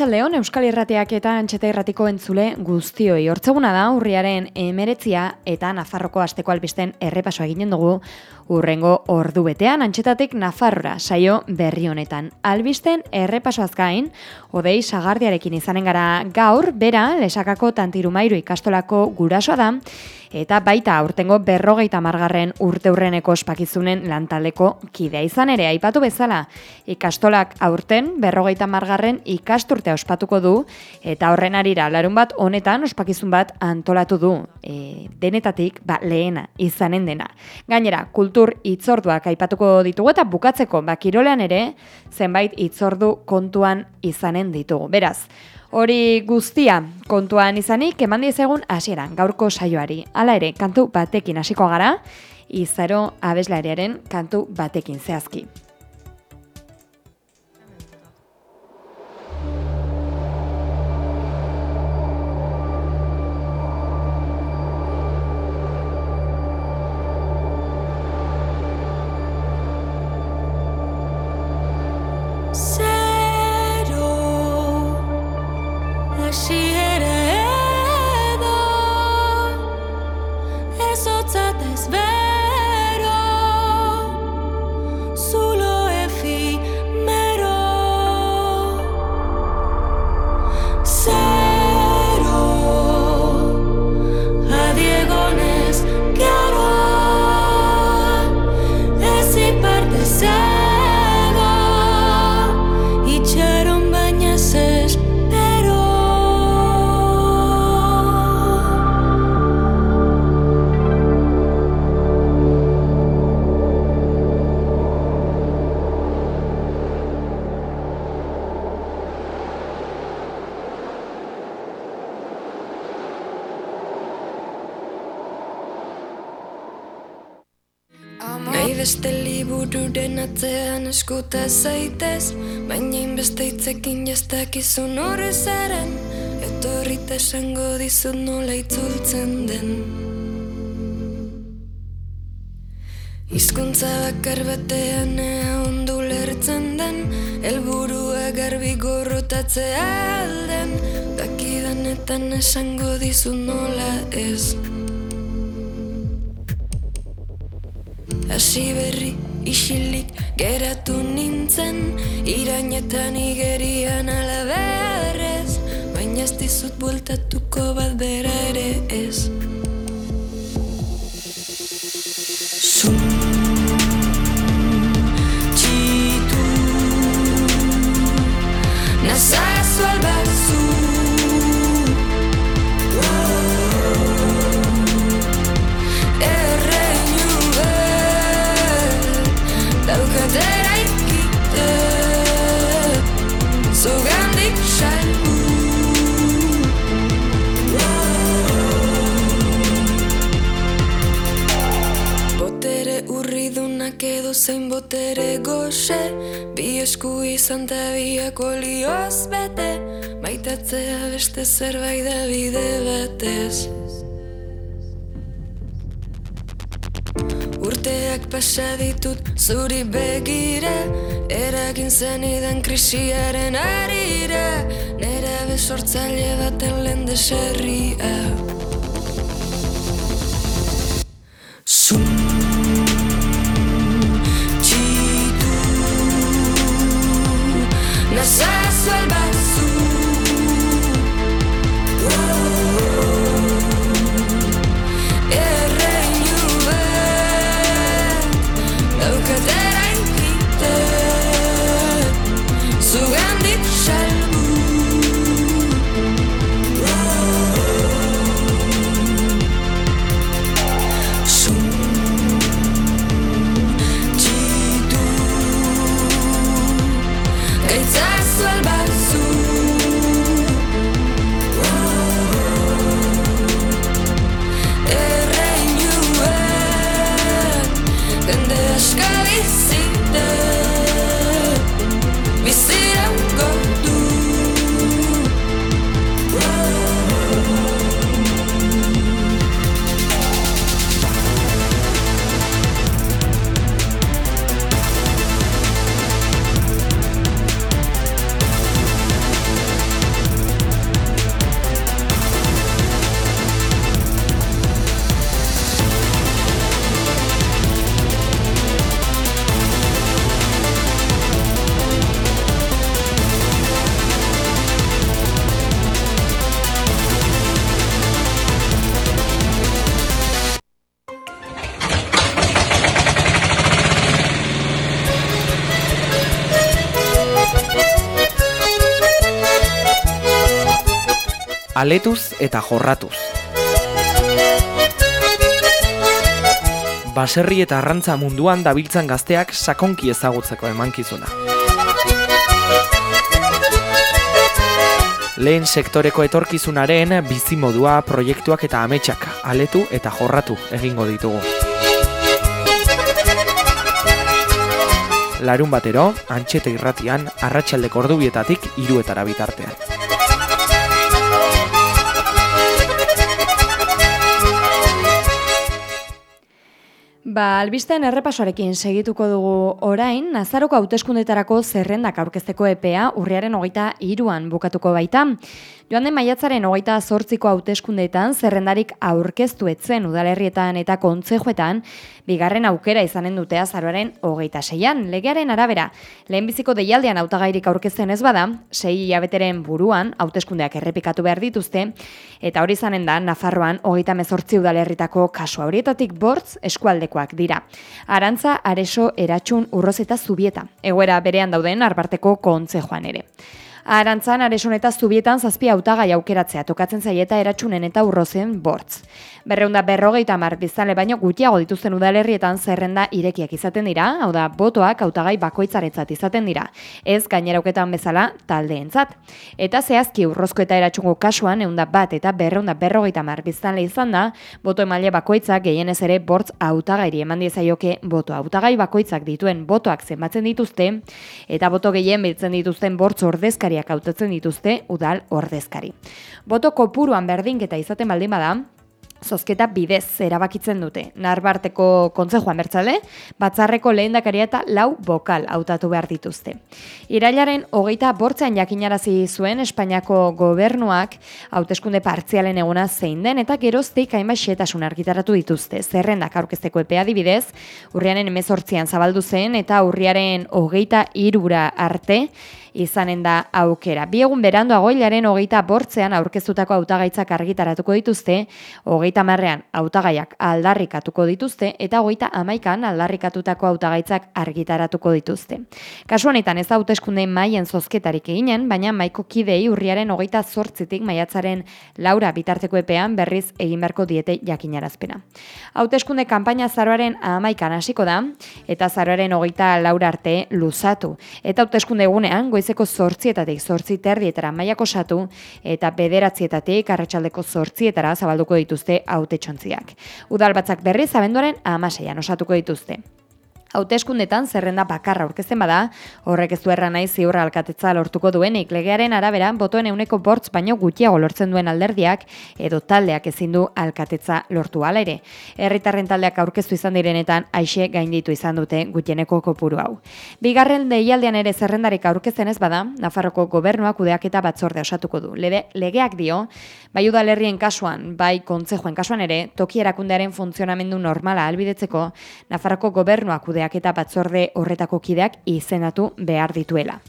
Arratxaldeon Euskal Irratiak eta Antxeta Irratiko entzule guztioi. Hortzeguna da urriaren emeretzia eta Nafarroko asteko albisten errepaso eginen dugu urrengo ordu betean Antxetatik Nafarrora saio berri honetan. Albisten errepaso azkain, odei sagardiarekin izanen gara gaur, bera, lesakako tantirumairu ikastolako gurasoa da, eta baita aurtengo berrogeita margarren urteurreneko ospakizunen lantaldeko kidea izan ere, aipatu bezala, ikastolak aurten berrogeita margarren ikasturtea ospatuko du, eta horren arira, larun bat honetan ospakizun bat antolatu du, e, denetatik ba, lehena izanen dena. Gainera, kultur itzorduak aipatuko ditugu eta bukatzeko, ba, kirolean ere, zenbait itzordu kontuan izanen ditugu. Beraz, Hori guztia kontuan izanik eman diezegun hasieran gaurko saioari. Hala ere, kantu batekin hasiko gara, izaro abeslariaren kantu batekin zehazki. Eskuta zaitez Baina inbeste itzekin jaztakizun horrezaren Etorrita esango dizut nola itzultzen den. Hizkuntza bakar batean ea ondu lertzen den. Elburua garbi gorrotatzea alden Dakidanetan esango dizut nola ez. Hasi berri isilik geratu nintzen Irainetan igerian alabearrez Baina ez dizut bueltatuko bat bera ere ez Maitatzea beste zerbait da bide batez. Urteak pasa ditut zuri begira Eragin zenidan krisiaren arira Nera besortzaile baten lehen deserria aletuz eta jorratuz. Baserri eta arrantza munduan dabiltzan gazteak sakonki ezagutzeko emankizuna. Lehen sektoreko etorkizunaren bizimodua, proiektuak eta ametsak aletu eta jorratu egingo ditugu. Larun batero, antxete irratian, arratsaldeko ordubietatik iruetara bitartean. Ba, albisten errepasoarekin segituko dugu orain, Nazaroko hauteskundetarako zerrendak aurkezteko epea urriaren hogeita iruan bukatuko baita. Joan den maiatzaren hogeita zortziko hauteskundeetan zerrendarik aurkeztu etzen udalerrietan eta kontzejoetan, bigarren aukera izanen dute azaroaren hogeita seian. Legearen arabera, lehenbiziko deialdean hautagairik aurkezten ez bada, sei hilabeteren buruan hauteskundeak errepikatu behar dituzte, eta hori izanen da, Nafarroan hogeita mezortzi udalerritako kasu horietatik bortz eskualdekoak dira. Arantza, areso, eratxun, urroz eta zubieta. Egoera berean dauden arbarteko kontzejoan ere. Arantzan, areson eta zubietan zazpi hautagai aukeratzea tokatzen zaieta eratsunen eta urrozen bortz. Berreunda berrogeita mar bizale baino gutiago dituzten udalerrietan zerrenda irekiak izaten dira, hau da botoak hautagai bakoitzaretzat izaten dira, ez gainerauketan bezala taldeentzat. Eta zehazki urrozko eta eratsungo kasuan eunda bat eta berreunda berrogeita mar biztanle izan da, boto emaile bakoitzak gehienez ere bortz hautagairi eman diezaioke boto hautagai bakoitzak dituen botoak zenbatzen dituzte, eta boto gehien biltzen dituzten bortz ordezkari ordezkariak hautatzen dituzte udal ordezkari. Boto kopuruan berdinketa izaten baldin bada, zozketa bidez erabakitzen dute. Narbarteko kontzejoan bertzale, batzarreko lehendakaria eta lau bokal hautatu behar dituzte. Irailaren hogeita bortzean jakinarazi zuen Espainiako gobernuak hauteskunde partzialen eguna zein den eta geroztik hainbat xetasun argitaratu dituzte. Zerrendak aurkezteko epea dibidez, urrianen emezortzian zabaldu zen eta urriaren hogeita irura arte izanen da aukera. Bi egun beranduago hilaren hogeita bortzean aurkeztutako hautagaitzak argitaratuko dituzte, hogeita marrean hautagaiak aldarrikatuko dituzte, eta hogeita amaikan aldarrikatutako hautagaitzak argitaratuko dituzte. Kasu honetan ez hauteskunde maien zozketarik eginen, baina maiko kidei urriaren hogeita zortzitik maiatzaren laura bitarteko epean berriz egin beharko diete jakinarazpena. Hauteskunde kanpaina zaroaren amaikan hasiko da, eta zaroaren hogeita laura arte luzatu. Eta hauteskunde egunean, goizeko zortzietatik zortzi terdietara maiako satu eta bederatzietatik arratsaldeko zortzietara zabalduko dituzte haute txontziak. Udal batzak berriz abenduaren amaseian osatuko dituzte. Hauteskundetan zerrenda bakarra aurkezten bada, horrek ez du erra nahi ziurra alkatetza lortuko duenik legearen arabera botoen euneko bortz baino gutxiago lortzen duen alderdiak edo taldeak ezin du alkatetza lortu ala ere. Herritarren taldeak aurkeztu izan direnetan aixe gainditu izan dute gutieneko kopuru hau. Bigarren deialdean ere zerrendarik aurkezten ez bada, Nafarroko gobernuak kudeaketa batzorde osatuko du. Lede, legeak dio, bai udalerrien kasuan, bai kontzejoen kasuan ere, toki erakundearen funtzionamendu normala albidetzeko, Nafarroko gobernuak kudeaketa batzorde horretako kideak izendatu behar dituela.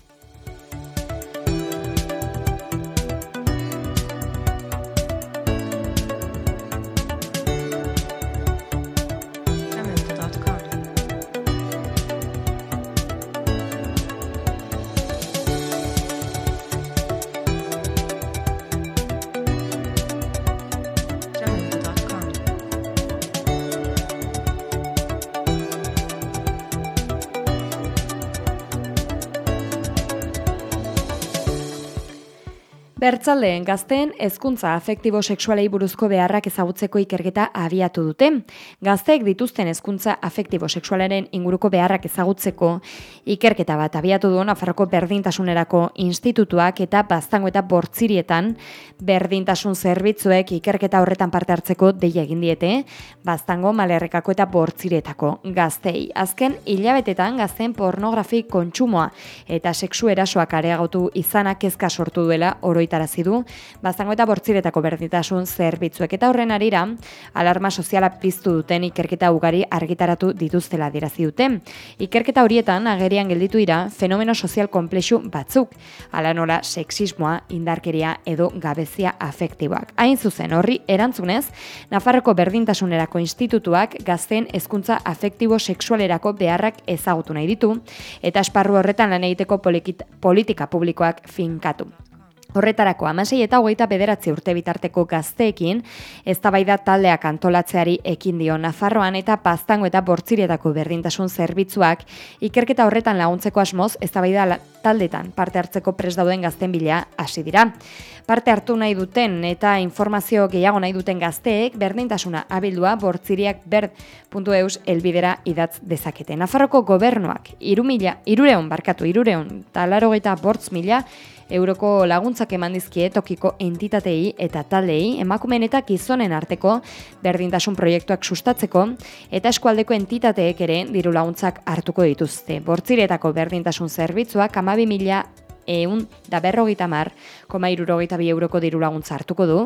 Bertzaldeen gazteen hezkuntza afektibo sexualei buruzko beharrak ezagutzeko ikerketa abiatu dute. Gazteek dituzten hezkuntza afektibo sexualaren inguruko beharrak ezagutzeko ikerketa bat abiatu du Nafarroko Berdintasunerako Institutuak eta Baztango eta Bortzirietan Berdintasun Zerbitzuek ikerketa horretan parte hartzeko deia egin diete Baztango Malerrekako eta Bortziretako gaztei. Azken hilabetetan gazten pornografik kontsumoa eta sexu erasoak areagotu izanak kezka sortu duela oroit argitarazi du, bazango eta bortziretako berditasun zerbitzuek eta horren arira, alarma soziala piztu duten ikerketa ugari argitaratu dituztela dirazi dute. Ikerketa horietan agerian gelditu dira fenomeno sozial komplexu batzuk, ala nola sexismoa, indarkeria edo gabezia afektiboak. Hain zuzen horri erantzunez, Nafarroko berdintasunerako institutuak gazten hezkuntza afektibo sexualerako beharrak ezagutu nahi ditu, eta esparru horretan lan egiteko politika publikoak finkatu. Horretarako, amasei eta hogeita bederatzi urte bitarteko gazteekin, eztabaida taldeak antolatzeari ekin dio Nafarroan eta paztango eta bortzirietako berdintasun zerbitzuak ikerketa horretan laguntzeko asmoz eztabaida taldetan parte hartzeko pres dauden gazten bila hasi dira. Parte hartu nahi duten eta informazio gehiago nahi duten gazteek berdintasuna abildua bortziriak berd.eus elbidera idatz dezakete. Nafarroko gobernuak, irumila, irureon, barkatu, irureon, talaro bortz mila, euroko laguntzak eman dizkie tokiko entitatei eta taldei emakumeen eta gizonen arteko berdintasun proiektuak sustatzeko eta eskualdeko entitateek ere diru laguntzak hartuko dituzte. Bortziretako berdintasun zerbitzuak 12.000 eun da berrogeita mar, koma irurogeita bi euroko diru laguntza hartuko du,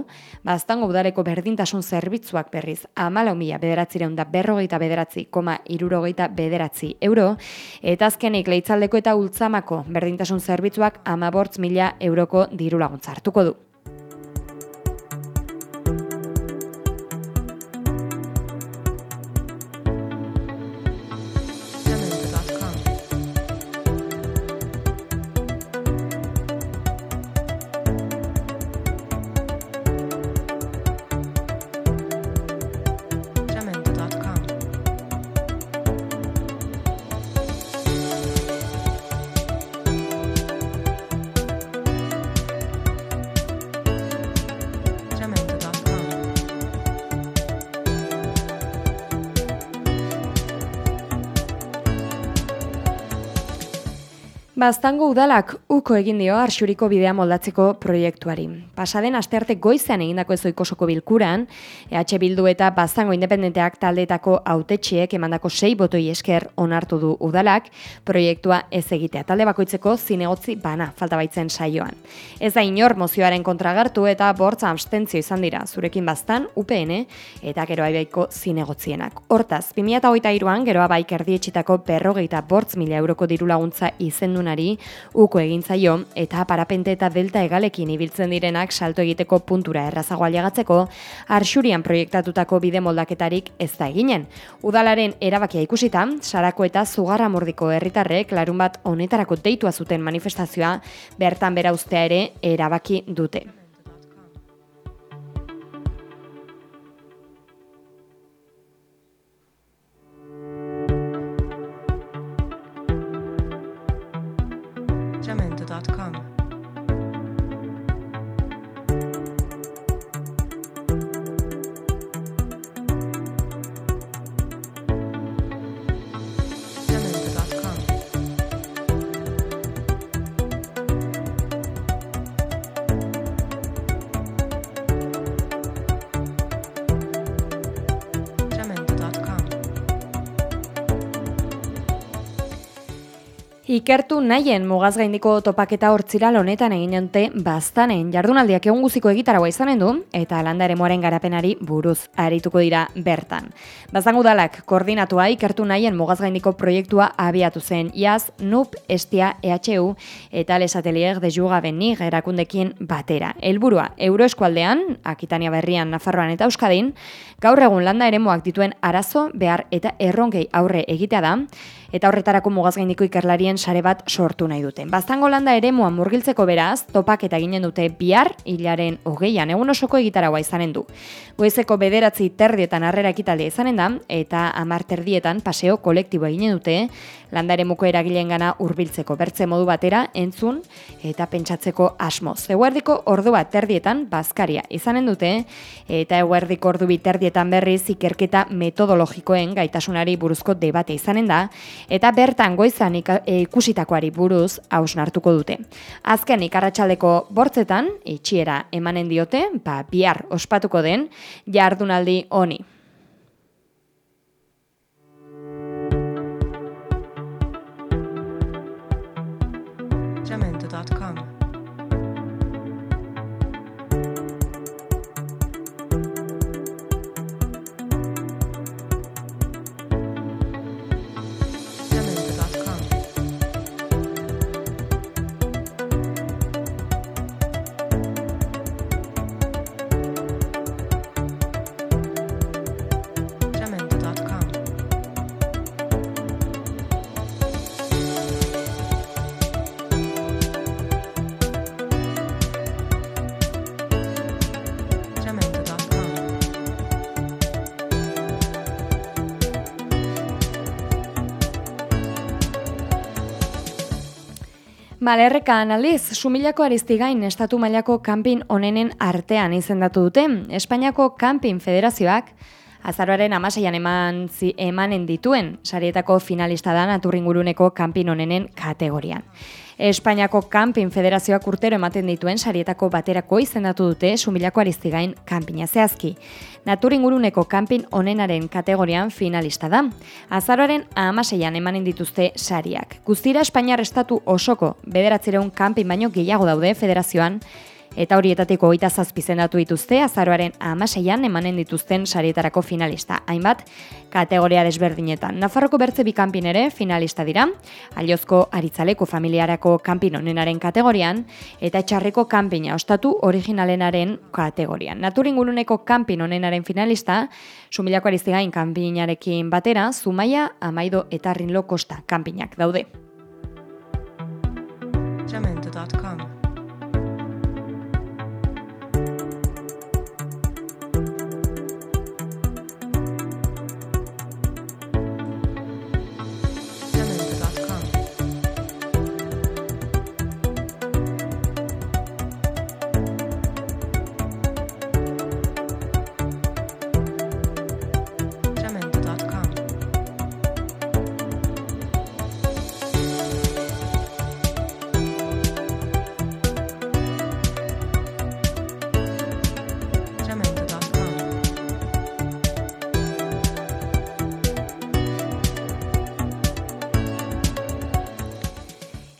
baztango udaleko berdintasun zerbitzuak berriz amalau mila bederatzireun da berrogeita bederatzi, koma irurogeita bederatzi euro, eta azkenik leitzaldeko eta ultzamako berdintasun zerbitzuak amabortz mila euroko diru laguntza hartuko du. Baztango udalak uko egin dio arxuriko bidea moldatzeko proiektuari. Pasaden astearte goizean egindako ezoikosoko bilkuran, EH Bildu eta Baztango Independenteak taldeetako autetxiek emandako sei botoi esker onartu du udalak proiektua ez egitea. Talde bakoitzeko zinegotzi bana falta baitzen saioan. Ez da inor mozioaren kontragartu eta bortza abstentzio izan dira zurekin baztan UPN eta gero aibaiko zinegotzienak. Hortaz, 2008an geroa baik erdietxitako berrogeita bortz mila euroko diru laguntza euskaldunnari uko egin zaio eta parapente eta delta egalekin ibiltzen direnak salto egiteko puntura errazago aliagatzeko arxurian proiektatutako bide moldaketarik ez da eginen. Udalaren erabakia ikusita, sarako eta zugarra mordiko herritarrek larun bat honetarako deitua zuten manifestazioa bertan bera ustea ere erabaki dute. Ikertu nahien mugaz gaindiko topaketa hortzira honetan egin jonte baztanen jardunaldiak egun guziko egitaragoa izanen du eta landa ere garapenari buruz arituko dira bertan. Bazangu dalak koordinatua ikertu nahien mugaz gaindiko proiektua abiatu zen iaz NUP, Estia, EHU eta Lesatelier de Juga Beni erakundekin batera. Helburua Euroeskualdean, Akitania Berrian, Nafarroan eta Euskadin, gaur egun landa ere dituen arazo, behar eta erronkei aurre egitea da, eta horretarako mugazgaindiko ikerlarien sare bat sortu nahi dute. Baztango landa ere murgiltzeko beraz, topak eta ginen dute bihar, hilaren hogeian, egun osoko egitaragoa izanen du. Goizeko bederatzi terdietan harrera ekitaldia izanen da, eta amar terdietan paseo kolektibo eginen dute, landa ere muko eragileen gana urbiltzeko bertze modu batera, entzun eta pentsatzeko asmoz. Eguerdiko ordu bat terdietan, bazkaria izanen dute, eta eguerdiko ordu bi terdietan berriz ikerketa metodologikoen gaitasunari buruzko debate izanen da, eta bertan goizan e, ikusitakoari buruz hausnartuko dute. Azken ikarratxaldeko bortzetan, itxiera emanen diote, ba, bihar ospatuko den, jardunaldi honi. Malerrekan aldiz, sumilako ariztigain estatu mailako kanpin onenen artean izendatu dute. Espainiako kanpin federazioak azaroaren amaseian eman zi, emanen dituen sarietako finalista da naturringuruneko kanpin onenen kategorian. Espainiako Kanpin Federazioak urtero ematen dituen sarietako baterako izendatu dute sumilako ariztigain kanpina zehazki. Naturinguruneko kanpin onenaren kategorian finalista da. Azaroaren amaseian emanen dituzte sariak. Guztira Espainiar Estatu osoko bederatzireun kanpin baino gehiago daude federazioan, eta horietatik hogeita zazpi zendatu dituzte azaroaren amaseian emanen dituzten sarietarako finalista. Hainbat, kategoria desberdinetan. Nafarroko bertze bi kanpin ere finalista dira, aliozko aritzaleko familiarako kanpin onenaren kategorian, eta etxarreko kanpina ostatu originalenaren kategorian. Naturinguruneko kanpin onenaren finalista, sumilako ariztigain kanpinarekin batera, Zumaia, Amaido eta Rinlo Kosta kanpinak daude. Jamendo.com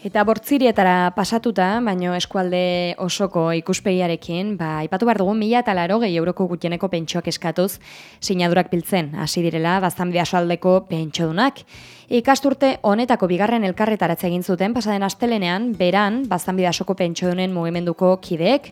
Eta bortzirietara pasatuta, baino eskualde osoko ikuspegiarekin, ba, ipatu behar dugu mila eta laro gehi euroko gutieneko pentsoak eskatuz sinadurak biltzen, hasi direla baztan bidasoaldeko pentsodunak. Ikasturte honetako bigarren elkarretaratze egin zuten pasaden astelenean, beran, baztan bidasoko pentsodunen mugimenduko kideek,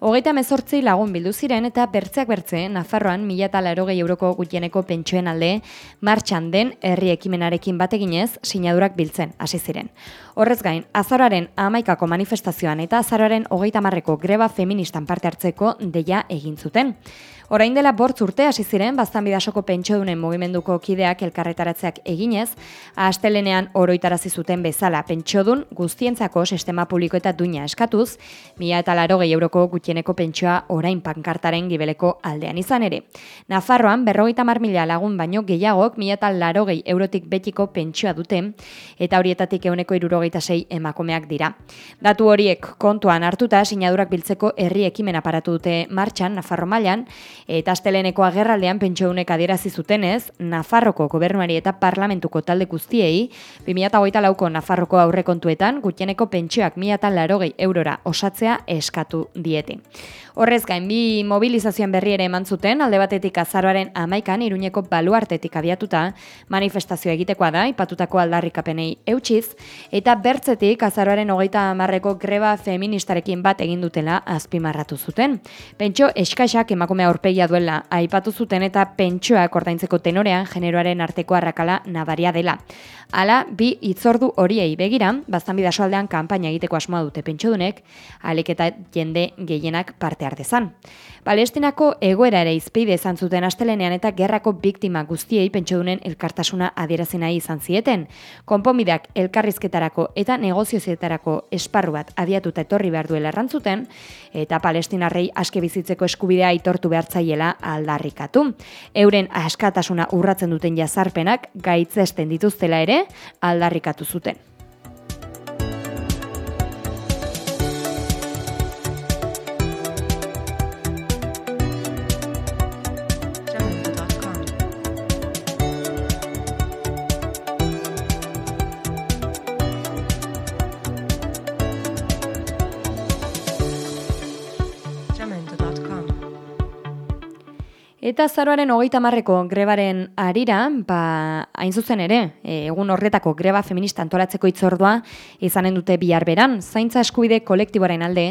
hogeita mezortzi lagun bildu ziren eta bertzeak bertze, Nafarroan mila gehi euroko gutieneko pentsoen alde, martxan den herri ekimenarekin bateginez sinadurak biltzen, hasi ziren. Horrez gain, azararen amaikako manifestazioan eta azararen hogeita marreko greba feministan parte hartzeko deia egin zuten. Orain dela bortz urte hasi ziren baztan bidasoko pentsodunen mugimenduko kideak elkarretaratzeak eginez, astelenean oroitarazi zuten bezala pentsodun guztientzako sistema publiko eta duina eskatuz, mila eta laro euroko gutieneko pentsoa orain pankartaren gibeleko aldean izan ere. Nafarroan berrogeita mar mila lagun baino gehiagok mila eta laro eurotik betiko pentsoa dute, eta horietatik euneko irurogeita sei emakumeak dira. Datu horiek kontuan hartuta sinadurak biltzeko herri ekimen aparatu dute martxan Nafarro mailan eta asteleneko agerraldean pentsounek adierazi zutenez, Nafarroko gobernuari eta parlamentuko talde guztiei 2008 lauko Nafarroko aurrekontuetan gutieneko pentsioak 1080 eurora osatzea eskatu diete. Horrez gain, bi mobilizazioan berri ere eman zuten, alde batetik azaroaren amaikan iruñeko baluartetik abiatuta manifestazio egitekoa da, ipatutako aldarrikapenei eutxiz, eta bertzetik azaroaren hogeita amarreko greba feministarekin bat egin dutela azpimarratu zuten. Pentso eskaxak emakume aurpegia duela aipatu zuten eta pentsoak ordaintzeko tenorean generoaren arteko arrakala nabaria dela. Hala, bi hitzordu horiei begira, baztan bidasoaldean kanpaina egiteko asmoa dute pentsodunek, alik eta jende gehienak parte hartezan. Palestinako egoera ere izpeide izan zuten astelenean eta gerrako biktima guztiei pentsodunen elkartasuna adierazi nahi izan zieten. Konponbideak elkarrizketarako eta negoziozietarako esparru bat abiatuta etorri behar duela errantzuten, eta palestinarrei aske bizitzeko eskubidea aitortu behartzaiela aldarrikatu. Euren askatasuna urratzen duten jazarpenak gaitzesten dituztela ere aldarrikatu zuten. Eta zaroaren hogeita marreko grebaren arira, ba, hain zuzen ere, e, egun horretako greba feminista antolatzeko itzordua izanen dute bihar beran, zaintza eskubide kolektiboaren alde,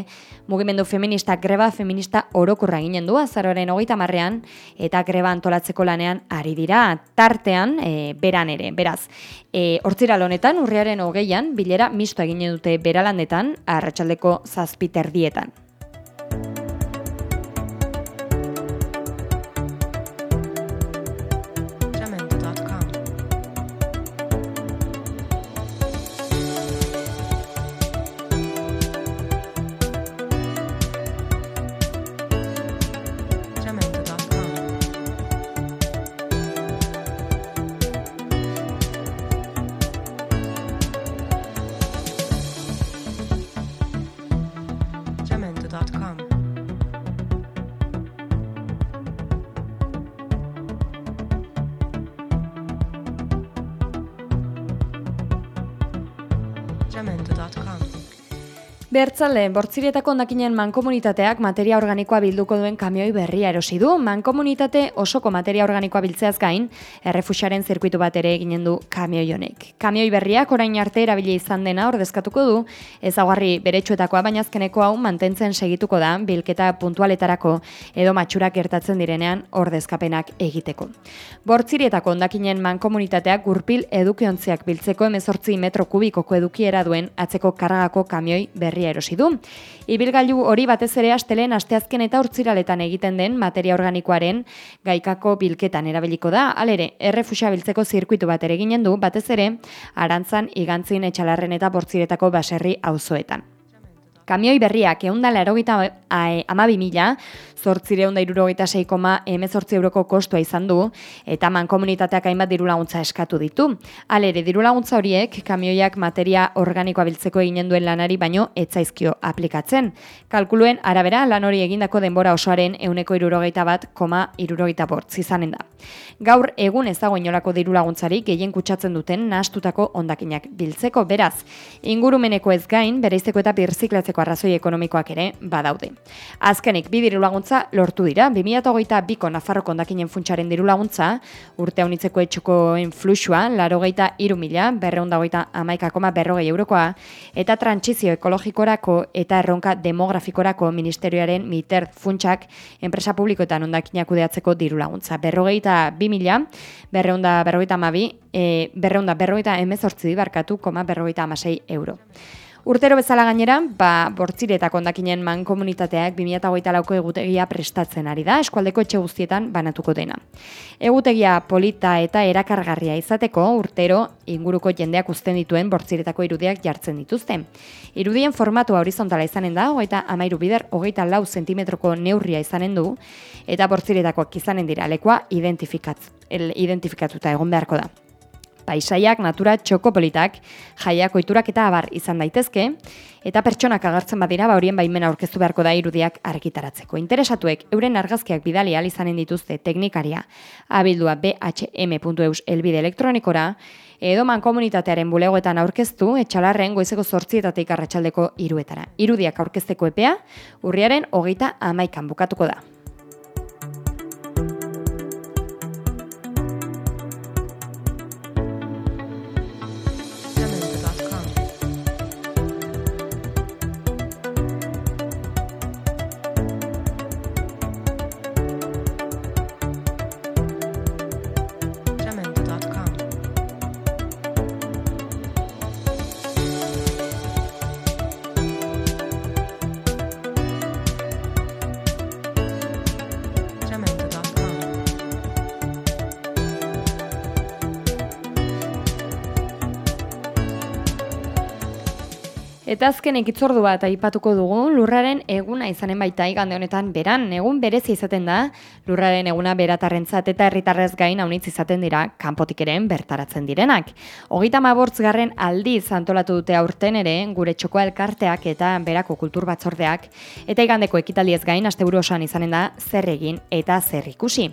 mugimendu feminista greba feminista orokorra ginen du, azaroaren hogeita marrean, eta greba antolatzeko lanean ari dira, tartean, e, beran ere, beraz. E, hortziral honetan, urriaren hogeian, bilera mistoa eginen dute beralandetan, arratsaldeko zazpiter gmail.com. Bertzalde, bortzirietako ondakinen mankomunitateak materia organikoa bilduko duen kamioi berria erosi du. Mankomunitate osoko materia organikoa biltzeaz gain, errefusaren zirkuitu bat ere eginen du kamioi honek. Kamioi berriak orain arte erabili izan dena ordezkatuko du, ezaugarri beretsuetakoa baina azkeneko hau mantentzen segituko da bilketa puntualetarako edo matxurak gertatzen direnean ordezkapenak egiteko. Bortzirietako ondakinen mankomunitateak gurpil edukiontziak biltzeko 18 metro kubikoko edukiera duen atzeko kargako kamioi berria erosi du. Ibilgailu hori batez ere astelen asteazken eta urtziraletan egiten den materia organikoaren gaikako bilketan erabiliko da. Alere, errefusa biltzeko zirkuitu bat ere ginen du, batez ere, arantzan, igantzin, etxalarren eta bortziretako baserri auzoetan. Kamioi berriak eundala erogita amabi mila, zortzireunda irurogeita seikoma emezortzi euroko kostua izan du, eta mankomunitateak hainbat diru laguntza eskatu ditu. Alere, diru laguntza horiek, kamioiak materia organikoa biltzeko eginen duen lanari baino etzaizkio aplikatzen. Kalkuluen arabera, lan hori egindako denbora osoaren euneko irurogeita bat, koma irurogeita bortz izanen da. Gaur egun ez dago inolako diru laguntzarik gehien kutsatzen duten nahastutako ondakinak biltzeko, beraz, ingurumeneko ez gain, bereizteko eta birziklatzeko arrazoi ekonomikoak ere badaude. Azkenik, bi diru laguntza lortu dira, 2008 biko Nafarroko ondakinen funtsaren diru laguntza, urte honitzeko etxukoen fluxua, laro geita iru mila, berreunda hogeita amaika koma berrogei eurokoa, eta trantsizio ekologikorako eta erronka demografikorako ministerioaren miter funtsak enpresa publikoetan ondakinak kudeatzeko diru laguntza. Berrogeita bi mila, berreunda berrogeita amabi, e, berreunda berrogeita emezortzi dibarkatu, koma berrogeita amasei euro. Urtero bezala gainera, ba, bortziretako ondakinen mankomunitateak 2008 lauko egutegia prestatzen ari da, eskualdeko etxe guztietan banatuko dena. Egutegia polita eta erakargarria izateko, urtero inguruko jendeak uzten dituen bortziretako irudiak jartzen dituzte. Irudien formatu horizontala izanen da, hogeita amairu bider, hogeita lau zentimetroko neurria izanen du, eta bortziretakoak izanen dira lekoa identifikatuta egon beharko da paisaiak, natura txokopolitak, jaiak oiturak eta abar izan daitezke, eta pertsonak agertzen badira, ba horien baimena aurkeztu beharko da irudiak argitaratzeko. Interesatuek, euren argazkiak bidali izanen dituzte teknikaria, abildua bhm.eus elbide elektronikora, edo mankomunitatearen bulegoetan aurkeztu, etxalarren goizeko zortzietatik arratsaldeko iruetara. Irudiak aurkezteko epea, urriaren hogeita amaikan bukatuko da. Eta azkenik itzordu bat aipatuko dugu, lurraren eguna izanen baita igande honetan beran, egun berezi izaten da, lurraren eguna beratarrentzat eta herritarrez gain haunitz izaten dira kanpotik eren bertaratzen direnak. Hogeita garren aldiz antolatu dute aurten ere, gure txoko elkarteak eta berako kultur batzordeak, eta igandeko ekitaldiez gain, asteburu osoan izanen da, zer egin eta zer ikusi.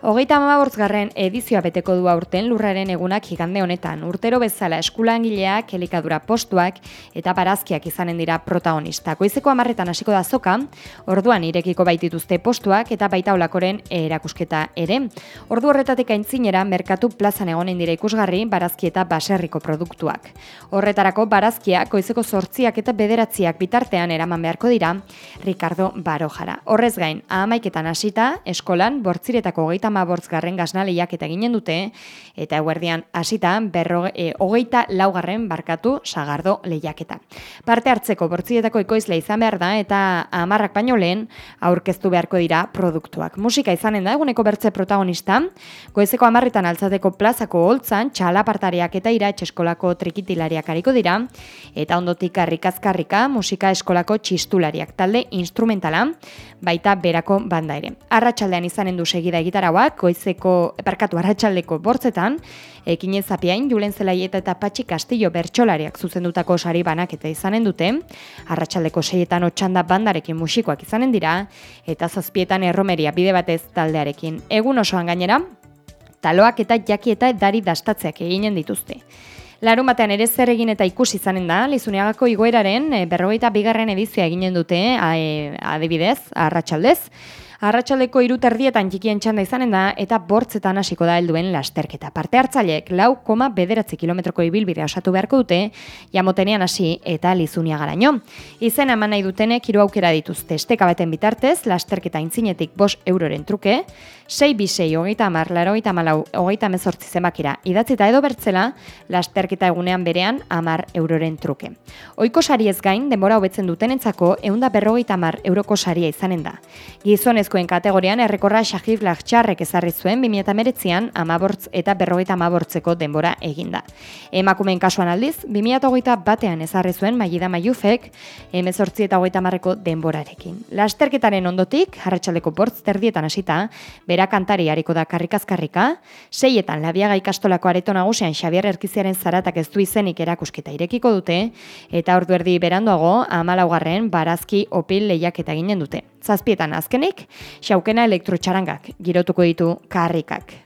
Hogeita garren edizioa beteko du aurten lurraren egunak igande honetan, urtero bezala eskulangileak, elikadura postuak eta barazkiak izanen dira protagonista. Goizeko amarretan hasiko da zoka, orduan irekiko baitituzte postuak eta baita olakoren erakusketa ere. Ordu horretatik aintzinera merkatu plazan egonen dira ikusgarri barazki eta baserriko produktuak. Horretarako barazkiak goizeko sortziak eta bederatziak bitartean eraman beharko dira Ricardo Barojara. Horrez gain, ahamaiketan hasita, eskolan, bortziretako hogeita garren gaznaleiak eta ginen dute, eta eguerdian hasita, berro, e, hogeita laugarren barkatu sagardo lehiaketa. Parte hartzeko bortzietako ikoizle izan behar da, eta amarrak baino lehen aurkeztu beharko dira produktuak. Musika izanen da, eguneko bertze protagonista, goizeko amarretan altzateko plazako holtzan, txalapartariak eta iratxe eskolako trikitilariak hariko dira, eta ondotik harrikazkarrika musika eskolako txistulariak talde instrumentala, baita berako banda ere. Arratxaldean izanen du segida egitarauak, goizeko, parkatu arratsaldeko bortzetan, Ekine zapiain, Julen Zelaieta eta Patxi Castillo bertsolariak zuzendutako sari banak eta izanen dute, arratsaldeko seietan otxanda bandarekin musikoak izanen dira, eta zazpietan erromeria bide batez taldearekin. Egun osoan gainera, taloak eta jaki eta edari dastatzeak eginen dituzte. Larun batean ere zer egin eta ikusi izanen da, Lizuniagako igoeraren e, berrogeita bigarren edizioa eginen dute, a, e, adibidez, arratsaldez. Arratsaldeko hiru terdietan txikien txanda izanen da eta bortzetan hasiko da helduen lasterketa. Parte hartzaileek lau koma bederatzi kilometroko ibilbidea osatu beharko dute, jamotenean hasi eta lizunia garaino. Izen eman nahi dutenek hiru aukera dituzte esteka baten bitartez, lasterketa intzinetik bos euroren truke, 6 bisei hogeita amar, laro hogeita malau, hogeita mezortzi zenbakira, idatzita edo bertzela, lasterketa egunean berean amar euroren truke. Oiko sari ez gain, denbora hobetzen dutenentzako, eunda berrogeita amar euroko saria izanen da. Gizonezkoen kategorian errekorra Shahif Lachtarrek ezarri zuen 2019an amabortz eta berrogeita amabortzeko denbora eginda. Emakumeen kasuan aldiz, 2008 batean ezarri zuen Maida Maiufek emezortzi eta hogeita marreko denborarekin. Lasterketaren ondotik, harretxaleko bortz terdietan hasita, bera kantari hariko da karrikazkarrika, seietan labiaga ikastolako areto nagusian Xabier Erkiziaren zaratak ez du izenik erakusketa irekiko dute, eta ordu erdi beranduago, amalaugarren barazki opil lehiaketa ginen dute. Zazpietan azkenik, xaukena elektrotxarangak girotuko ditu karrikak.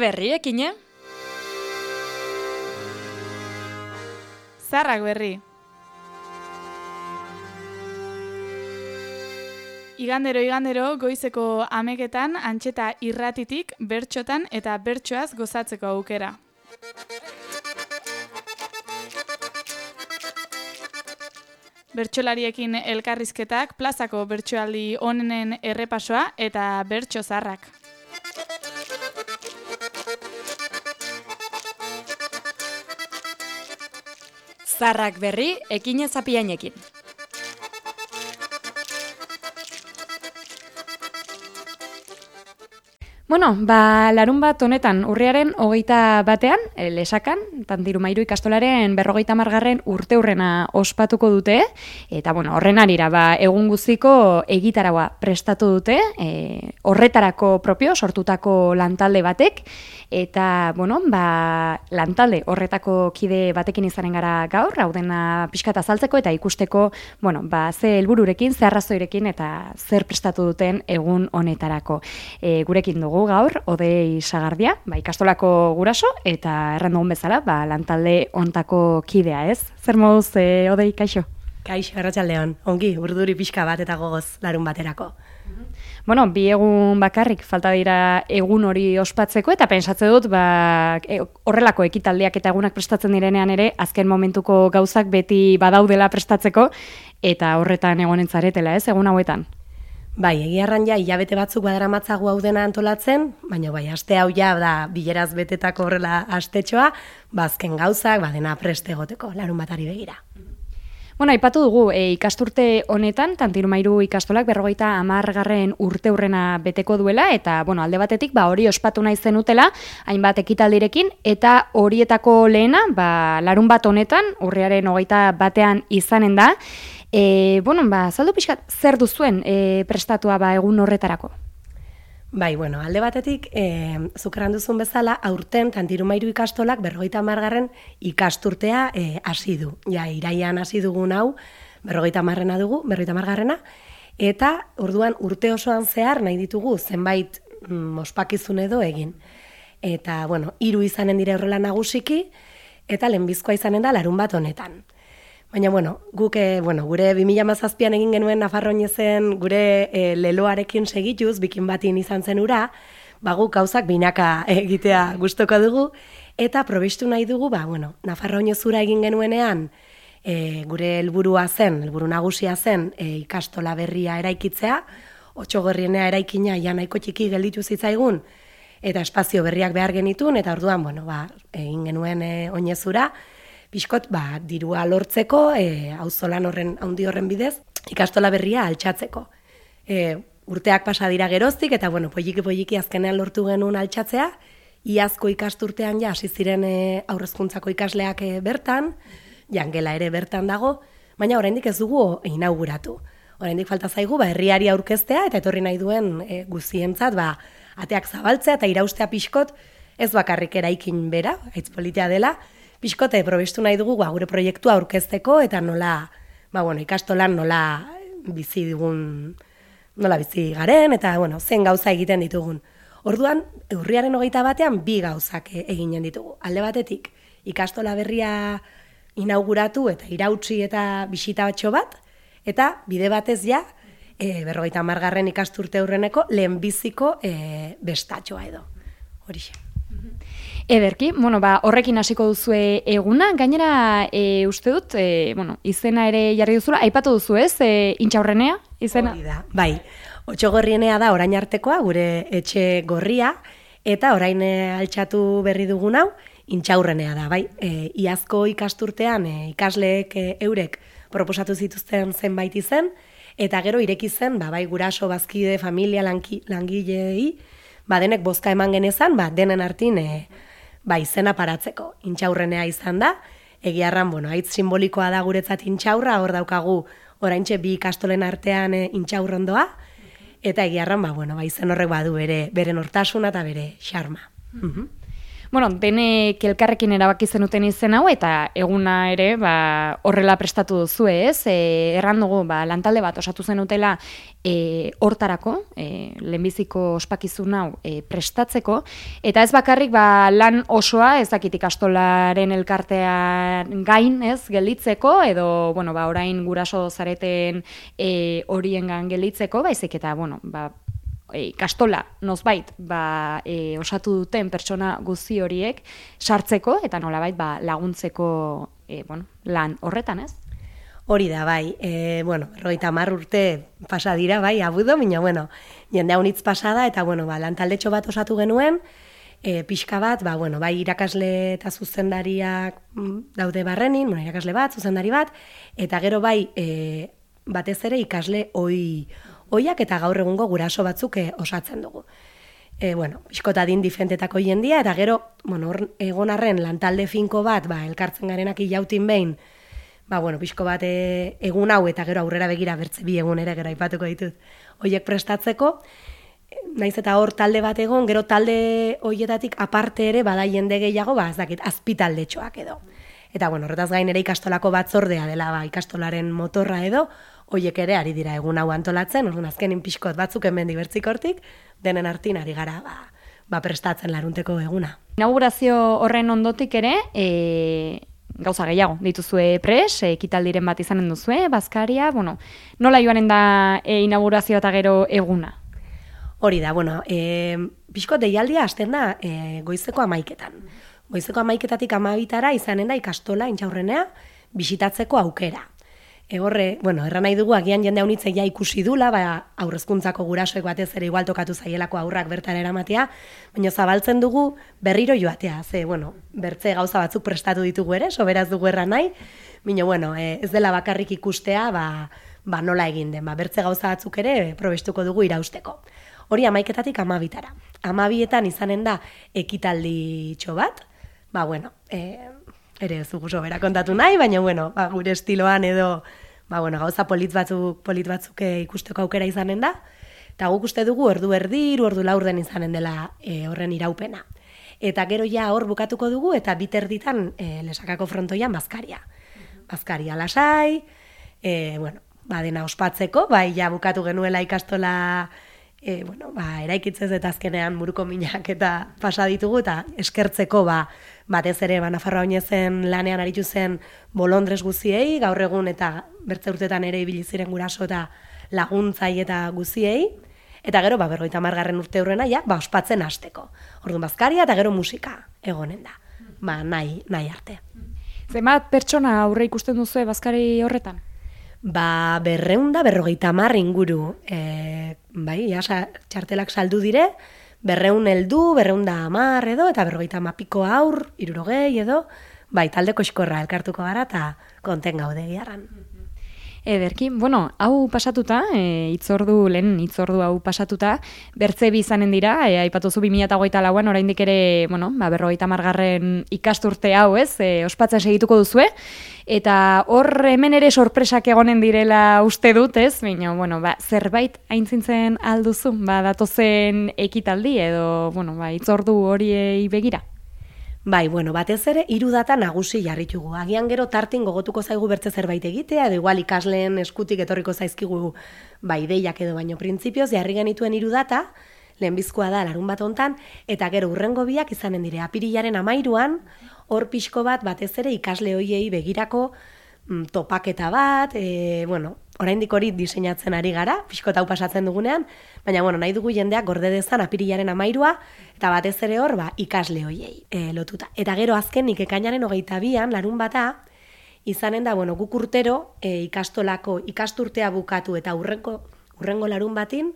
Berriekin, eh? Zarrak berri. Igandero igandero goizeko ameketan antxeta irratitik bertxotan eta bertsoaz gozatzeko aukera. Bertsolariekin elkarrizketak, plazako bertsoaldi onenen errepasoa eta bertso zarrak. Zarrak berri, ekin ezapiainekin. Bueno, ba, larun bat honetan urriaren hogeita batean, eh, lesakan, tantiru mairu ikastolaren berrogeita margarren urte hurrena ospatuko dute, eta bueno, horren arira, ba, egun guztiko egitaragoa prestatu dute, e, horretarako propio sortutako lantalde batek, eta, bueno, ba, lantalde horretako kide batekin izanen gara gaur, hau dena pixkata azaltzeko eta ikusteko, bueno, ba, ze helbururekin, ze arrazoirekin eta zer prestatu duten egun honetarako. E, gurekin dugu gaur, odei sagardia, ba, ikastolako guraso, eta erran dugun bezala, ba, lantalde ontako kidea, ez? Zer moduz, e, odei, kaixo? Kaixo, erratxaldeon, ongi, urduri pixka bat eta gogoz larun baterako. Bueno, bi egun bakarrik falta dira egun hori ospatzeko eta pensatze dut ba, e, horrelako ekitaldiak eta egunak prestatzen direnean ere azken momentuko gauzak beti badaudela prestatzeko eta horretan egonen zaretela, ez, egun hauetan. Bai, egiarran ja, hilabete batzuk badaramatzagu hau dena antolatzen, baina bai, aste hau ja da bileraz betetako horrela astetxoa, bazken gauzak, badena preste egoteko, larun batari begira. Bueno, aipatu dugu, e, ikasturte honetan, tantirumairu ikastolak berrogeita amargarren urte hurrena beteko duela, eta bueno, alde batetik ba, hori ospatu nahi zenutela, hainbat ekitaldirekin, eta horietako lehena, ba, larun bat honetan, urriaren hogeita batean izanen da, e, bueno, ba, zaldu pixkat, zer duzuen e, prestatua ba, egun horretarako? Bai, bueno, alde batetik, e, zukeran duzun bezala, aurten tantirumairu ikastolak berrogeita margarren ikasturtea e, hasi du. Ja, iraian hasi dugun hau, berrogeita marrena dugu, berrogeita margarrena, eta orduan urte osoan zehar nahi ditugu zenbait mm, ospakizun edo egin. Eta, bueno, hiru izanen dire horrela nagusiki, eta lehenbizkoa izanen da larun bat honetan. Baina, bueno, guk, e, bueno, gure 2007an egin genuen Nafarroinezen gure e, leloarekin segituz, bikin batin izan zen ura, ba, guk gauzak binaka egitea gustoko dugu, eta probestu nahi dugu, ba, bueno, Nafarroinezura egin genuenean, e, gure helburua zen, helburu nagusia zen, e, ikastola berria eraikitzea, otxogorrienea eraikina ja nahiko txiki gelditu zitzaigun, eta espazio berriak behar genitun, eta orduan, bueno, ba, egin genuen e, oinezura, pixkot, ba, dirua lortzeko, e, auzolan horren, handi horren bidez, ikastola berria altxatzeko. E, urteak pasa dira geroztik, eta, bueno, polliki polliki azkenean lortu genuen altxatzea, iazko ikasturtean ja, hasi ziren e, aurrezkuntzako ikasleak e, bertan, jangela ere bertan dago, baina oraindik ez dugu inauguratu. Oraindik falta zaigu, ba, herriari aurkeztea, eta etorri nahi duen e, guzientzat, ba, ateak zabaltzea eta iraustea pixkot, ez bakarrik eraikin bera, aitz politia dela, pixkote probestu nahi dugu ba, gure proiektua aurkezteko eta nola, ba, bueno, ikastolan nola bizi dugun, nola bizi garen, eta bueno, zen gauza egiten ditugun. Orduan, urriaren hogeita batean bi gauzak e- eginen ditugu. Alde batetik, ikastola berria inauguratu eta irautzi eta bisita batxo bat, eta bide batez ja, e, berrogeita margarren ikasturte hurreneko lehenbiziko e, bestatxoa edo. Horixe. Ederki, bueno, ba, horrekin hasiko duzue eguna, gainera e, uste dut, e, bueno, izena ere jarri duzula, aipatu duzu ez, e, intxaurrenea, izena? Hori da, bai. Otxogorrienea da orain artekoa, gure etxe gorria, eta orain eh, altxatu berri dugun hau, intxaurrenea da, bai. E, iazko ikasturtean e, ikasleek e, eurek proposatu zituzten zenbait izen, eta gero ireki zen, ba, bai, guraso, bazkide, familia, lanki, langilei, ba, denek bozka eman genezan, ba, denen artin, e, ba, izena paratzeko. Intxaurrenea izan da, egiarran, bueno, haitz simbolikoa da guretzat intxaurra, hor daukagu oraintxe bi ikastolen artean e, intxaurrondoa, eta egiarran, ba, bueno, ba, izen horrek badu bere, bere nortasuna eta bere xarma. Mhm. Bueno, denek elkarrekin erabaki zenuten izen hau, eta eguna ere, ba, horrela prestatu duzu ez, e, erran dugu, ba, lantalde bat osatu zenutela e, hortarako, e, lehenbiziko ospakizun hau e, prestatzeko, eta ez bakarrik ba, lan osoa, ez dakit ikastolaren elkartean gain, ez, gelditzeko, edo, bueno, ba, orain guraso zareten e, horiengan gelditzeko, baizik eta, bueno, ba, e, kastola nozbait ba, e, osatu duten pertsona guzti horiek sartzeko eta nolabait ba, laguntzeko e, bueno, lan horretan, ez? Hori da, bai, e, bueno, berroita mar urte pasa dira, bai, abudo, baina, bueno, jende haunitz pasada, eta, bueno, ba, lantaldetxo bat osatu genuen, e, pixka bat, ba, bueno, bai, irakasle eta zuzendariak mm, daude barrenin, bueno, irakasle bat, zuzendari bat, eta gero bai, e, batez ere ikasle oi, oiak eta gaur egungo guraso batzuk e, osatzen dugu. E, bueno, biskota din difentetako jendia, eta gero, bueno, hor egon arren lantalde finko bat, ba, elkartzen garenak ilautin behin, ba, bueno, pixko bat e, egun hau eta gero aurrera begira bertze bi egun ere gero aipatuko ditut hoiek prestatzeko, naiz eta hor talde bat egon, gero talde hoietatik aparte ere bada jende gehiago, ba, ez dakit, azpitaldetxoak edo. Eta, bueno, horretaz gain ere ikastolako batzordea dela, ba, ikastolaren motorra edo, hoiek ere ari dira egun hau antolatzen, orduan azkenin pixkot batzuk hemen dibertzik hortik, denen artin ari gara, ba, ba prestatzen larunteko eguna. Inaugurazio horren ondotik ere, e, gauza gehiago, dituzue pres, e, ekitaldiren bat izanen duzue, bazkaria, bueno, nola joanen da e, inaugurazio eta gero eguna? Hori da, bueno, e, pixko deialdia hasten da e, goizeko amaiketan. Goizeko amaiketatik amabitara izanen da ikastola intxaurrenea bisitatzeko aukera. Egorre, bueno, erran nahi dugu, agian jende haunitze ja ikusi dula, ba, aurrezkuntzako gurasoek batez ere igual tokatu zaielako aurrak bertara eramatea, baina zabaltzen dugu berriro joatea, ze, bueno, bertze gauza batzuk prestatu ditugu ere, soberaz dugu erran nahi, baina, bueno, e, ez dela bakarrik ikustea, ba, ba nola egin den, ba, bertze gauza batzuk ere probestuko dugu irausteko. Hori amaiketatik amabitara. Amabietan izanen da ekitaldi bat, ba, bueno, e, ere ez dugu sobera kontatu nahi, baina, bueno, ba, gure estiloan edo, ba, bueno, gauza polit batzuk, polit batzuk eh, ikusteko aukera izanen da, eta guk uste dugu ordu erdi, ordu laurden izanen dela e, horren iraupena. Eta gero ja hor bukatuko dugu, eta biterditan e, lesakako frontoian bazkaria. Bazkaria lasai, e, bueno, ba, dena ospatzeko, bai, ja bukatu genuela ikastola e, bueno, ba, eraikitzez eta azkenean buruko minak eta pasa ditugu eta eskertzeko ba, batez ere ba, Nafarroa oinezen lanean aritu zen bolondrez guziei, gaur egun eta bertze urtetan ere ibili ziren guraso eta laguntzai eta guziei, eta gero, ba, berroita margarren urte hurrena, ja, ba, ospatzen hasteko. Orduan bazkaria eta gero musika egonen da, ba, nahi, nahi arte. Zenbat pertsona aurre ikusten duzu bazkari horretan? Ba, berreunda, berrogeita mar inguru. E, bai, ja, txartelak saldu dire, berreun heldu, berreunda amar edo, eta berrogeita mapiko aur, irurogei edo, bai, taldeko eskorra elkartuko gara, eta konten gaude giarran. Ederki, bueno, hau pasatuta, e, itzordu, lehen itzordu hau pasatuta, bertze bi izanen dira, e, aipatu zu 2008 lauan, oraindik ere, bueno, ba, berrogeita margarren ikasturte hau, ez, e, ospatzen segituko duzue, eta hor hemen ere sorpresak egonen direla uste dut, ez, baina, bueno, ba, zerbait aintzintzen alduzu, ba, datozen ekitaldi, edo, bueno, ba, itzordu horiei begira. Bai, bueno, batez ere hiru data nagusi jarritugu. Agian gero tartin gogotuko zaigu bertze zerbait egitea, edo igual ikasleen eskutik etorriko zaizkigu bai ideiak edo baino printzipioz jarri genituen hiru data, lehenbizkoa da larun bat hontan, eta gero urrengo biak izanen dire apirilaren amairuan, hor pixko bat batez ere ikasle hoiei begirako mm, topaketa bat, e, bueno, oraindik hori diseinatzen ari gara, pixko hau pasatzen dugunean, baina bueno, nahi dugu jendeak gorde dezan apirilaren amairua, eta batez ere hor, ba, ikasle hoiei e, lotuta. Eta gero azkenik ekainaren hogeita bian, larun bata, izanen da, bueno, guk urtero e, ikastolako ikasturtea bukatu eta urrengo, urrengo larun batin,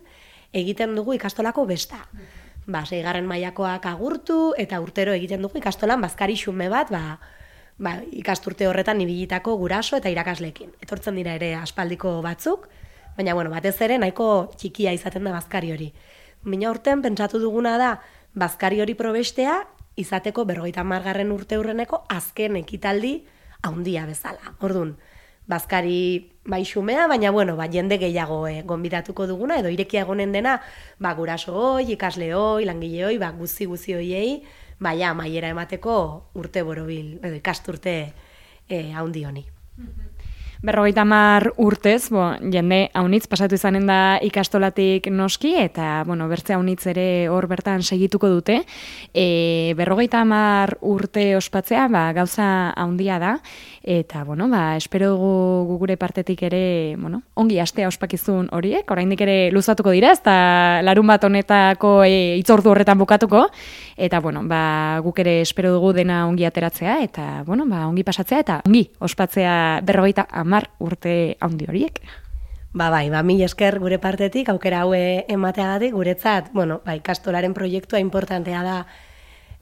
egiten dugu ikastolako besta. Ba, seigarren mailakoak agurtu, eta urtero egiten dugu ikastolan bazkari xume bat, ba, ba, ikasturte horretan ibilitako guraso eta irakaslekin. Etortzen dira ere aspaldiko batzuk, baina bueno, batez ere nahiko txikia izaten da bazkari hori. Mina urten pentsatu duguna da bazkari hori probestea izateko berrogeita margarren urte hurreneko azken ekitaldi haundia bezala. Ordun bazkari bai xumea, baina bueno, ba, jende gehiago eh, gonbidatuko duguna, edo irekia egonen dena, ba, guraso hoi, ikasle hoi, langile hoi, ba, guzi guzi hoiei, baina maiera emateko urte borobil, edo ikasturte eh, haundi honi. Berrogeita mar urtez, bo, jende haunitz pasatu izanen da ikastolatik noski, eta, bueno, bertze haunitz ere hor bertan segituko dute. E, berrogeita mar urte ospatzea, ba, gauza haundia da, eta, bueno, ba, espero dugu gure partetik ere, bueno, ongi astea ospakizun horiek, oraindik ere luzatuko dira, ez da larun bat honetako e, itzordu horretan bukatuko, eta, bueno, ba, guk ere espero dugu dena ongi ateratzea, eta, bueno, ba, ongi pasatzea, eta ongi ospatzea berrogeita amar urte handi horiek. Ba bai, ba mil esker gure partetik aukera haue emateagatik guretzat, bueno, ba ikastolaren proiektua importantea da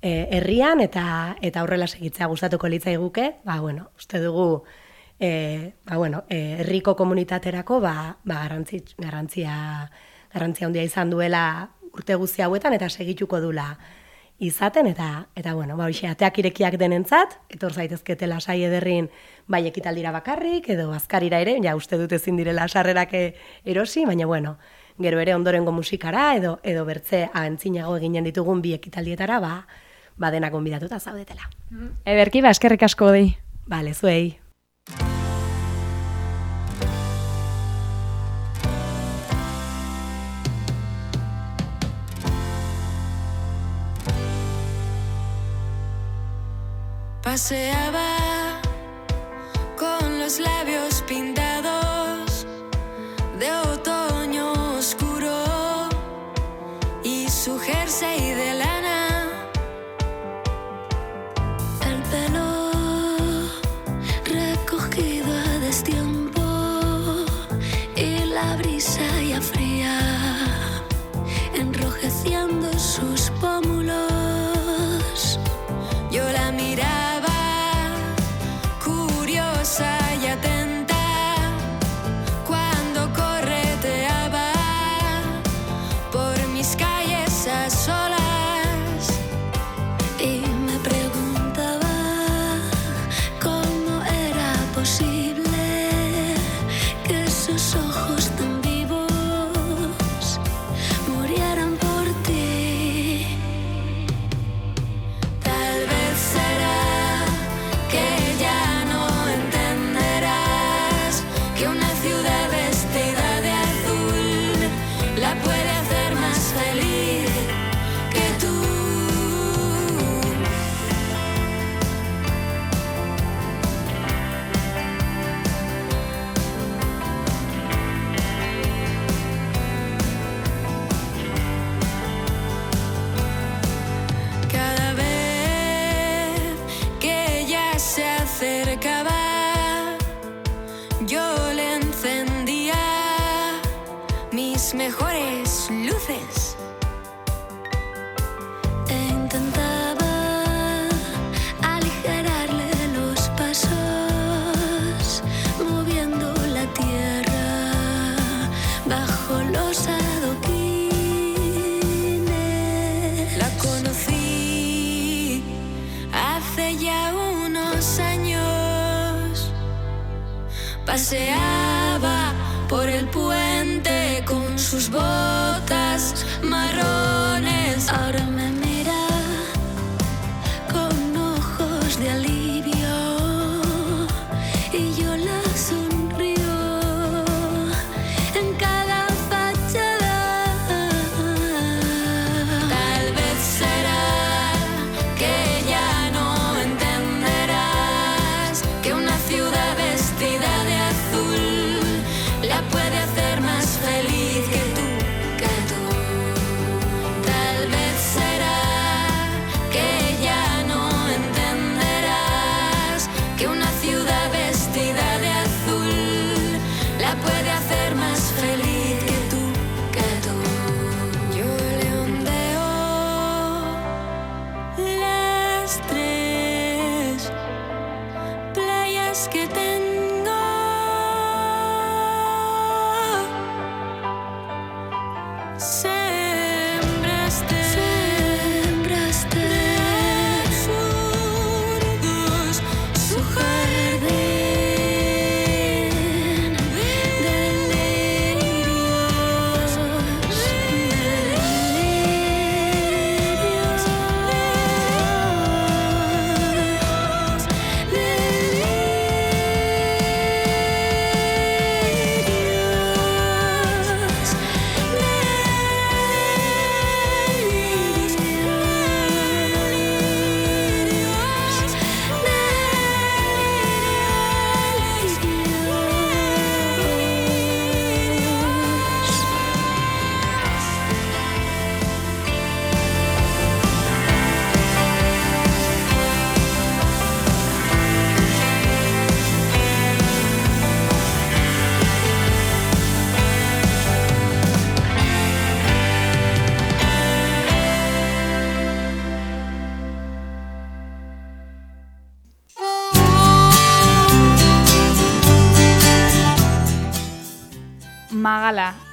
eh, herrian eta eta aurrela segitzea gustatuko litzaiguke. Ba bueno, uste dugu eh, ba bueno, eh, herriko komunitaterako ba ba garrantzi garrantzia garrantzia handia izan duela urte guzti hauetan eta segituko dula izaten eta eta bueno, ba hoxe ateak irekiak denentzat, etor zaitezkete lasai ederrin bai ekitaldira bakarrik edo azkarira ere, ja uste dut ezin direla sarrerak e- erosi, baina bueno, gero ere ondorengo musikara edo edo bertze antzinago eginen ditugun bi ekitaldietara, ba ba dena gonbidatuta zaudetela. Ederki, ba, eskerrik asko dei. Bale, zuei. Paseaba con los labios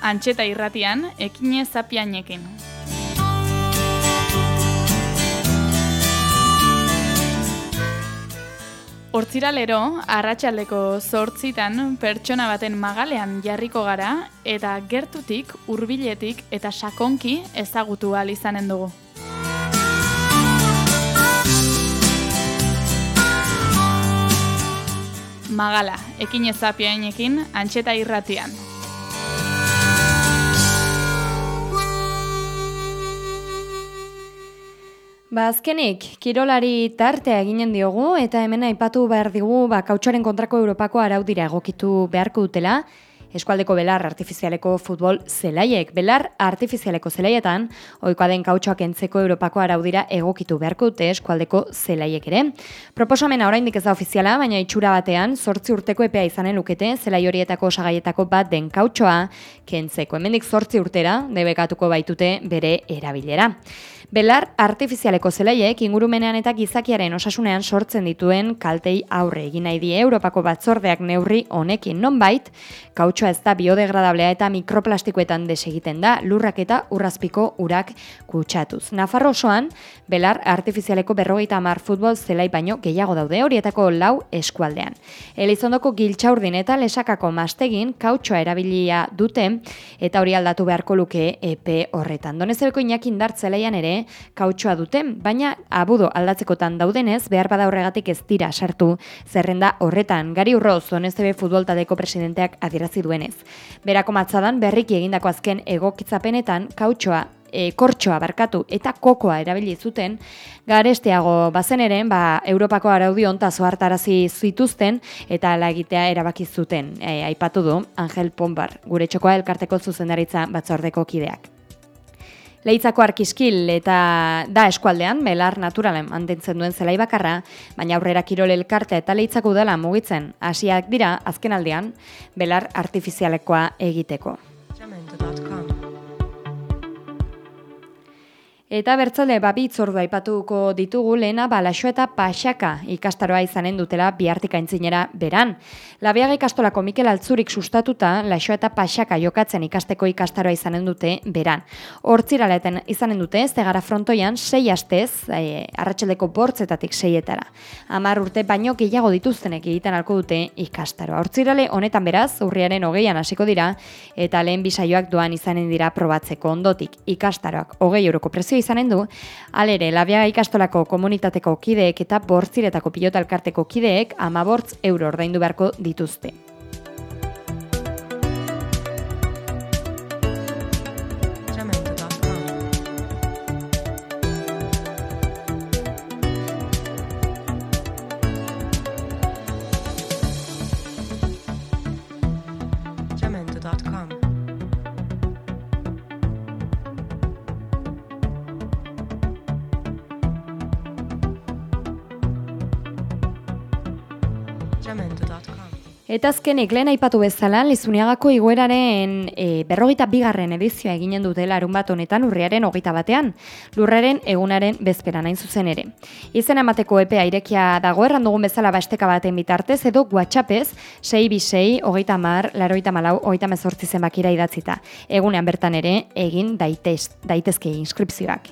antxeta irratian, ekine zapianekin. Hortziralero, arratsaldeko zortzitan pertsona baten magalean jarriko gara eta gertutik, hurbiletik eta sakonki ezagutu ahal izanen dugu. Magala, ekin ezapiainekin, antxeta irratian. Ba, azkenik, kirolari tartea eginen diogu eta hemen aipatu behar digu ba, kautxoaren kontrako Europako araudira egokitu beharko dutela, eskualdeko belar artifizialeko futbol zelaiek. Belar artifizialeko zelaietan, ohikoa den kautxoak entzeko Europako araudira egokitu beharko dute eskualdeko zelaiek ere. Proposamena oraindik ez da ofiziala, baina itxura batean, sortzi urteko epea izanen lukete, zelai horietako osagaietako bat den kautxoa kentzeko. Hemendik sortzi urtera, debekatuko baitute bere erabilera. Belar artifizialeko zelaiek ingurumenean eta gizakiaren osasunean sortzen dituen kaltei aurre egin nahi die Europako batzordeak neurri honekin nonbait, kautxoa ez da biodegradablea eta mikroplastikoetan desegiten da lurrak eta urrazpiko urak kutsatuz. Nafarro osoan, belar artifizialeko berrogeita hamar futbol zelai baino gehiago daude horietako lau eskualdean. Elizondoko giltxaurdin eta lesakako mastegin kautxoa erabilia dute eta hori aldatu beharko luke EP horretan. Donezebeko inakin zelaian ere kautxoa duten, baina abudo aldatzekotan daudenez, behar bada horregatik ez dira sartu zerrenda horretan. Gari urroz, Donezebe futbol taldeko presidenteak adierazi duenez. Berako matzadan berriki egindako azken egokitzapenetan kautxoa e, kortxoa barkatu eta kokoa erabili zuten, garesteago bazen ere, ba, Europako araudi onta zoartarazi zituzten eta ala egitea erabaki zuten, e, aipatu du Angel Pombar, gure txokoa elkarteko zuzendaritza batzordeko kideak. Leitzako arkiskil eta da eskualdean, belar naturalen mantentzen duen zelai bakarra, baina aurrera kirol elkarte eta leitzako udala mugitzen hasiak dira azken aldean, belar artifizialekoa egiteko. Eta bertzale ordu aipatuko ditugu lehena balaxo eta paxaka ikastaroa izanen dutela bihartik aintzinera beran. Labiaga ikastolako Mikel Altzurik sustatuta laxo eta paxaka jokatzen ikasteko ikastaroa izanen dute beran. Hortziraleten izanen dute ez gara frontoian sei astez, e, arratsaldeko bortzetatik seietara. Amar urte baino gehiago dituztenek egiten alko dute ikastaroa. Hortzirale honetan beraz, urriaren hogeian hasiko dira eta lehen bisaioak doan izanen dira probatzeko ondotik ikastaroak hogei euroko prezio izanen du, alere, labiaga ikastolako komunitateko kideek eta bortziretako pilota elkarteko kideek amabortz euro ordaindu beharko dituzte. Eta azkenik lehen aipatu bezala, Lizuniagako igoeraren e, berrogeita bigarren edizioa eginen dute larun bat honetan urriaren hogeita batean, lurraren egunaren bezperan hain zuzen ere. Izen emateko epea irekia dago erran dugun bezala basteka baten bitartez edo WhatsAppez 6 bisei hogeita mar, laroita malau, hogeita mezortzi zenbakira idatzita. Egunean bertan ere egin daitez, daitezke inskripzioak.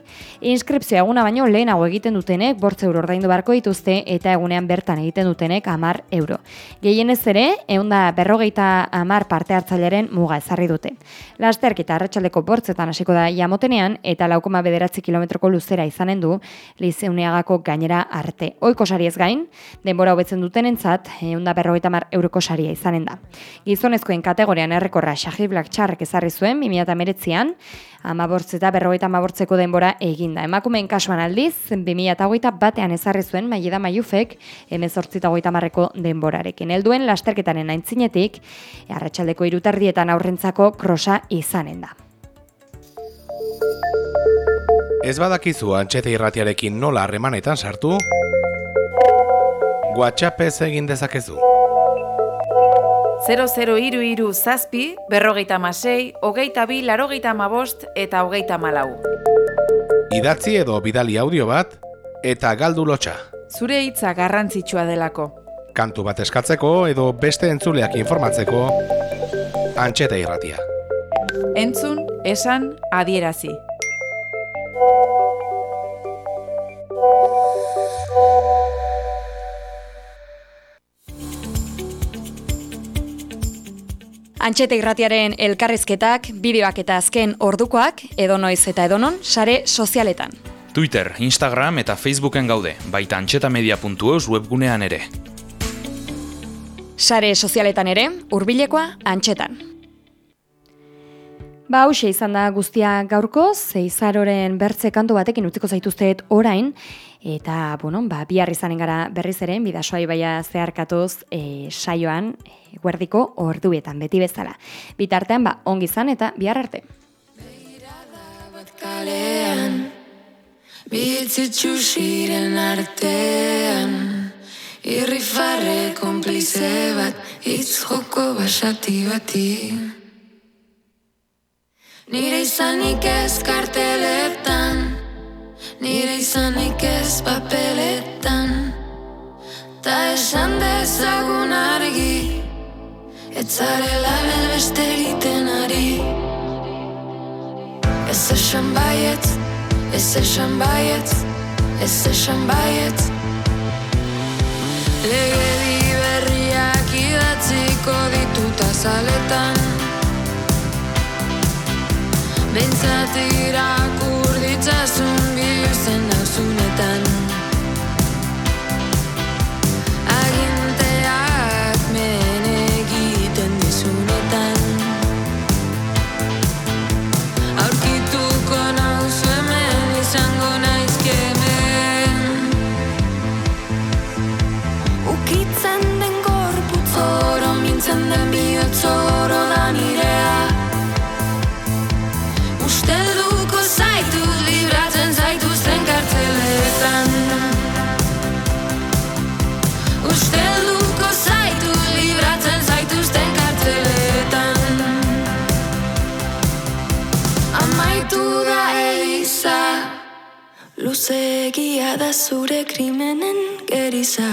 Inskripzioa eguna baino lehenago egiten dutenek bortze euro ordaindu beharko dituzte eta egunean bertan egiten dutenek amar euro. Gehienez ere, eunda berrogeita amar parte hartzaileren muga ezarri dute. Lasterketa arratsaldeko bortzetan hasiko da jamotenean eta laukoma bederatzi kilometroko luzera izanen du Lizeuniagako gainera arte. Oiko sari ez gain, denbora hobetzen dutenentzat eunda berrogeita amar euroko saria izanen da. Gizonezkoen kategorian errekorra Shahid Black Txarrek ezarri zuen 2008an, amabortz eta berrogeita amabortzeko denbora eginda. Emakumeen kasuan aldiz, 2008 batean ezarri zuen Maida Maiufek emezortzi eta hogeita marreko denborarekin. Helduen lasterketaren aintzinetik, arratsaldeko irutardietan aurrentzako krosa izanen da. Ez badakizu antxete irratiarekin nola harremanetan sartu? WhatsAppez egin dezakezu. 00 iru iru zazpi, berrogeita masei, hogeita bi, larogeita amabost eta hogeita malau. Idatzi edo bidali audio bat, eta galdu lotxa. Zure hitza garrantzitsua delako. Kantu bat eskatzeko edo beste entzuleak informatzeko, antxeta irratia. Entzun, esan, adierazi. Antxete irratiaren elkarrizketak, bideoak eta azken ordukoak, edonoiz eta edonon, sare sozialetan. Twitter, Instagram eta Facebooken gaude, baita antxetamedia.eus webgunean ere. Sare sozialetan ere, hurbilekoa antxetan. Ba, hause izan da guztia gaurko, zeizaroren bertze kantu batekin utziko zaituzteet orain, eta, bueno, ba, bihar izanen gara berriz ere, bidasoa ibaia zeharkatuz e, saioan, e, guerdiko orduetan, beti bezala. Bitartean, ba, ongi izan eta bihar arte. kalean Bitzi txusiren artean Irrifarre konplize bat Itz joko basati bati. Nire izanik ez karteletan Nire izanik ez papeletan. Ta esan dezagun argi Etzarela belbeste egiten ari. Ez esan baietz, ez esan baietz, ez esan baietz Legedi berriak idatziko dituta zaletan Bentsat irakur ditzazun Luzegia da zure krimenen geriza